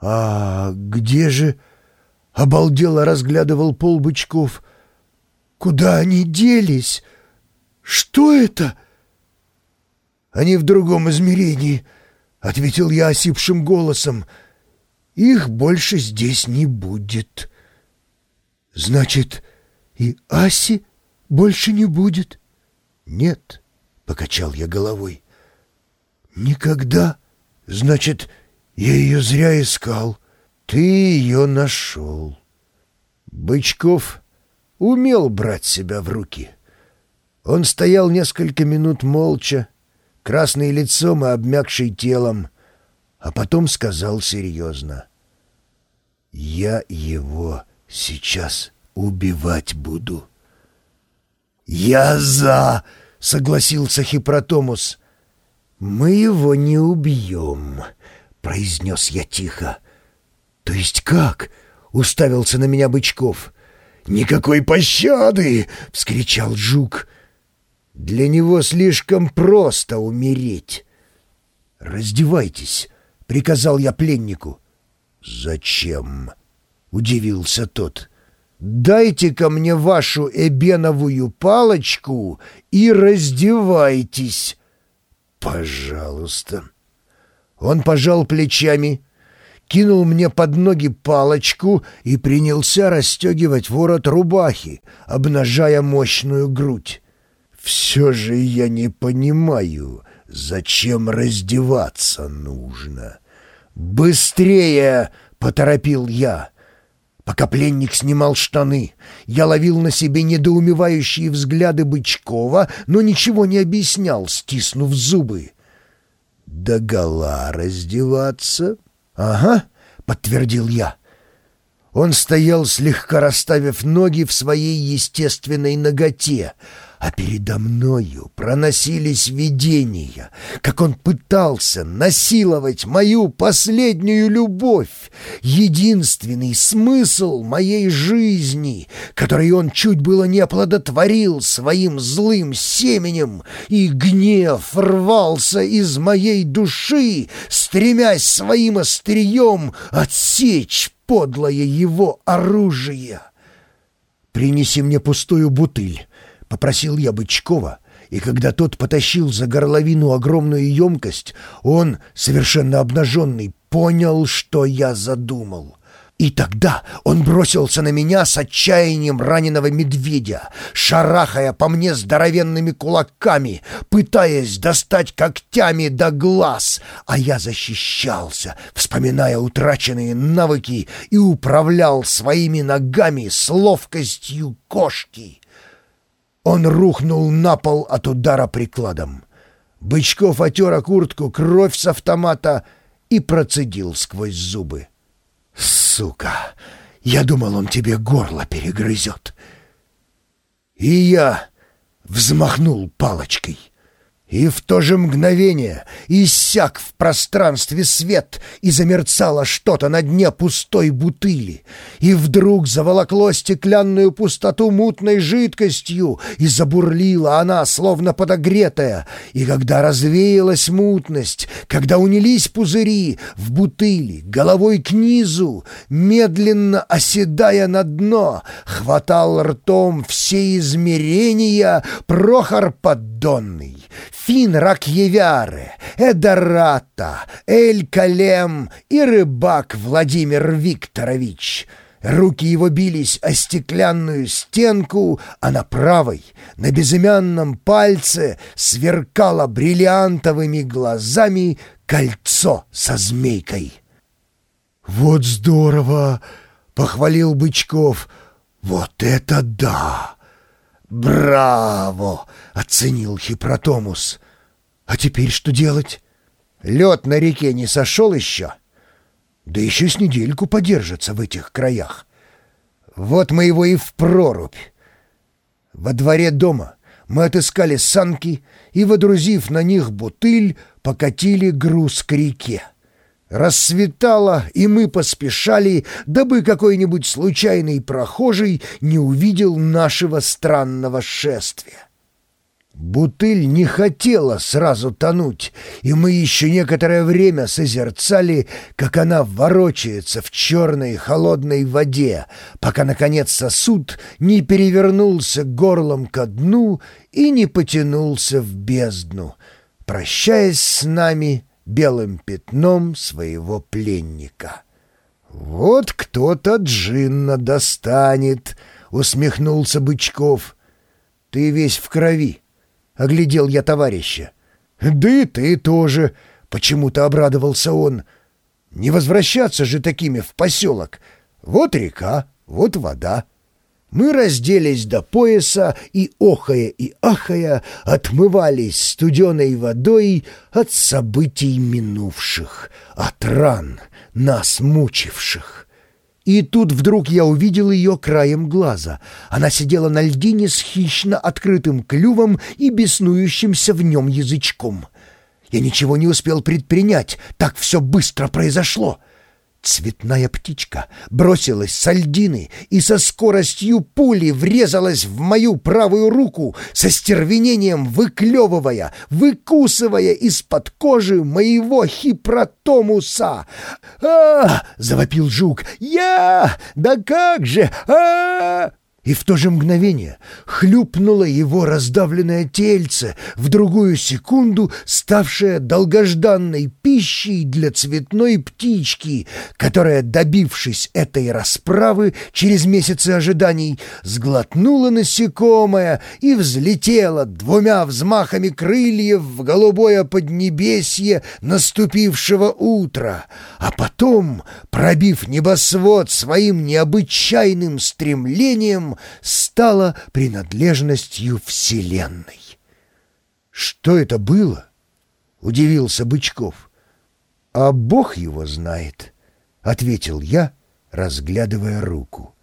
«А где же?» — обалдело разглядывал пол Бычков. «Куда они делись? Что это?» «Они в другом измерении», — ответил я осипшим голосом. «Их больше здесь не будет». «Значит, и Аси больше не будет?» «Нет», — покачал я головой. «Никогда? Значит, я ее зря искал. Ты ее нашел». Бычков умел брать себя в руки. Он стоял несколько минут молча, красный лицом и обмякший телом, а потом сказал серьезно. «Я его сейчас убивать буду». «Я за!» — согласился Хипротомус. «Мы его не убьем», — произнес я тихо. «То есть как?» — уставился на меня Бычков. «Никакой пощады!» — вскричал Жук. Для него слишком просто умереть. «Раздевайтесь», — приказал я пленнику. «Зачем?» — удивился тот. «Дайте-ка мне вашу эбеновую палочку и раздевайтесь». «Пожалуйста». Он пожал плечами, кинул мне под ноги палочку и принялся расстегивать ворот рубахи, обнажая мощную грудь. Все же я не понимаю, зачем раздеваться нужно. «Быстрее!» — поторопил я. Пока пленник снимал штаны, я ловил на себе недоумевающие взгляды Бычкова, но ничего не объяснял, стиснув зубы. «Догола раздеваться?» «Ага», — подтвердил я. Он стоял, слегка расставив ноги в своей естественной ноготе, а передо мною проносились видения, как он пытался насиловать мою последнюю любовь, единственный смысл моей жизни, который он чуть было не оплодотворил своим злым семенем, и гнев рвался из моей души, стремясь своим острием отсечь подлое его оружие. «Принеси мне пустую бутыль», — попросил я Бычкова, и когда тот потащил за горловину огромную емкость, он, совершенно обнаженный, понял, что я задумал. И тогда он бросился на меня с отчаянием раненого медведя, шарахая по мне здоровенными кулаками, пытаясь достать когтями до глаз, а я защищался, вспоминая утраченные навыки и управлял своими ногами с ловкостью кошки. Он рухнул на пол от удара прикладом. Бычков отер куртку, кровь с автомата и процедил сквозь зубы. «Сука! Я думал, он тебе горло перегрызет!» И я взмахнул палочкой. И в то же мгновение иссяк в пространстве свет, и замерцало что-то на дне пустой бутыли, и вдруг заволокло стеклянную пустоту мутной жидкостью, и забурлила она, словно подогретая, и когда развеялась мутность, когда унились пузыри в бутыли, головой к низу, медленно оседая на дно, хватал ртом все измерения Прохор Поддонный, Фин Ракьевяре, Эдората, Эль Калем и рыбак Владимир Викторович. Руки его бились о стеклянную стенку, а на правой, на безымянном пальце сверкало бриллиантовыми глазами кольцо со змейкой. «Вот здорово!» — похвалил Бычков. «Вот это да!» «Браво!» — оценил Хипротомус. «А теперь что делать? Лед на реке не сошел еще?» «Да еще с недельку подержится в этих краях. Вот мы его и в прорубь. Во дворе дома мы отыскали санки и, водрузив на них бутыль, покатили груз к реке. Рассветало, и мы поспешали, дабы какой-нибудь случайный прохожий не увидел нашего странного шествия. Бутыль не хотела сразу тонуть, и мы еще некоторое время созерцали, как она ворочается в черной холодной воде, пока, наконец, сосуд не перевернулся горлом ко дну и не потянулся в бездну, прощаясь с нами белым пятном своего пленника. «Вот кто-то джинна достанет», — усмехнулся Бычков. «Ты весь в крови». — оглядел я товарища. «Да и ты тоже!» — почему-то обрадовался он. «Не возвращаться же такими в поселок. Вот река, вот вода». Мы разделись до пояса и, охая и ахая, отмывались студеной водой от событий минувших, от ран, нас мучивших. И тут вдруг я увидел ее краем глаза. Она сидела на льдине с хищно открытым клювом и беснующимся в нем язычком. Я ничего не успел предпринять, так все быстро произошло. Цветная птичка бросилась с льдины и со скоростью пули врезалась в мою правую руку, со стервенением выклевывая, выкусывая из-под кожи моего хипротомуса. а завопил жук. «Я! Да как же! а и в то же мгновение хлюпнуло его раздавленное тельце, в другую секунду ставшее долгожданной пищей для цветной птички, которая, добившись этой расправы через месяцы ожиданий, сглотнула насекомое и взлетела двумя взмахами крыльев в голубое поднебесье наступившего утра, а потом, пробив небосвод своим необычайным стремлением, стала принадлежностью Вселенной. «Что это было?» — удивился Бычков. «А Бог его знает», — ответил я, разглядывая руку.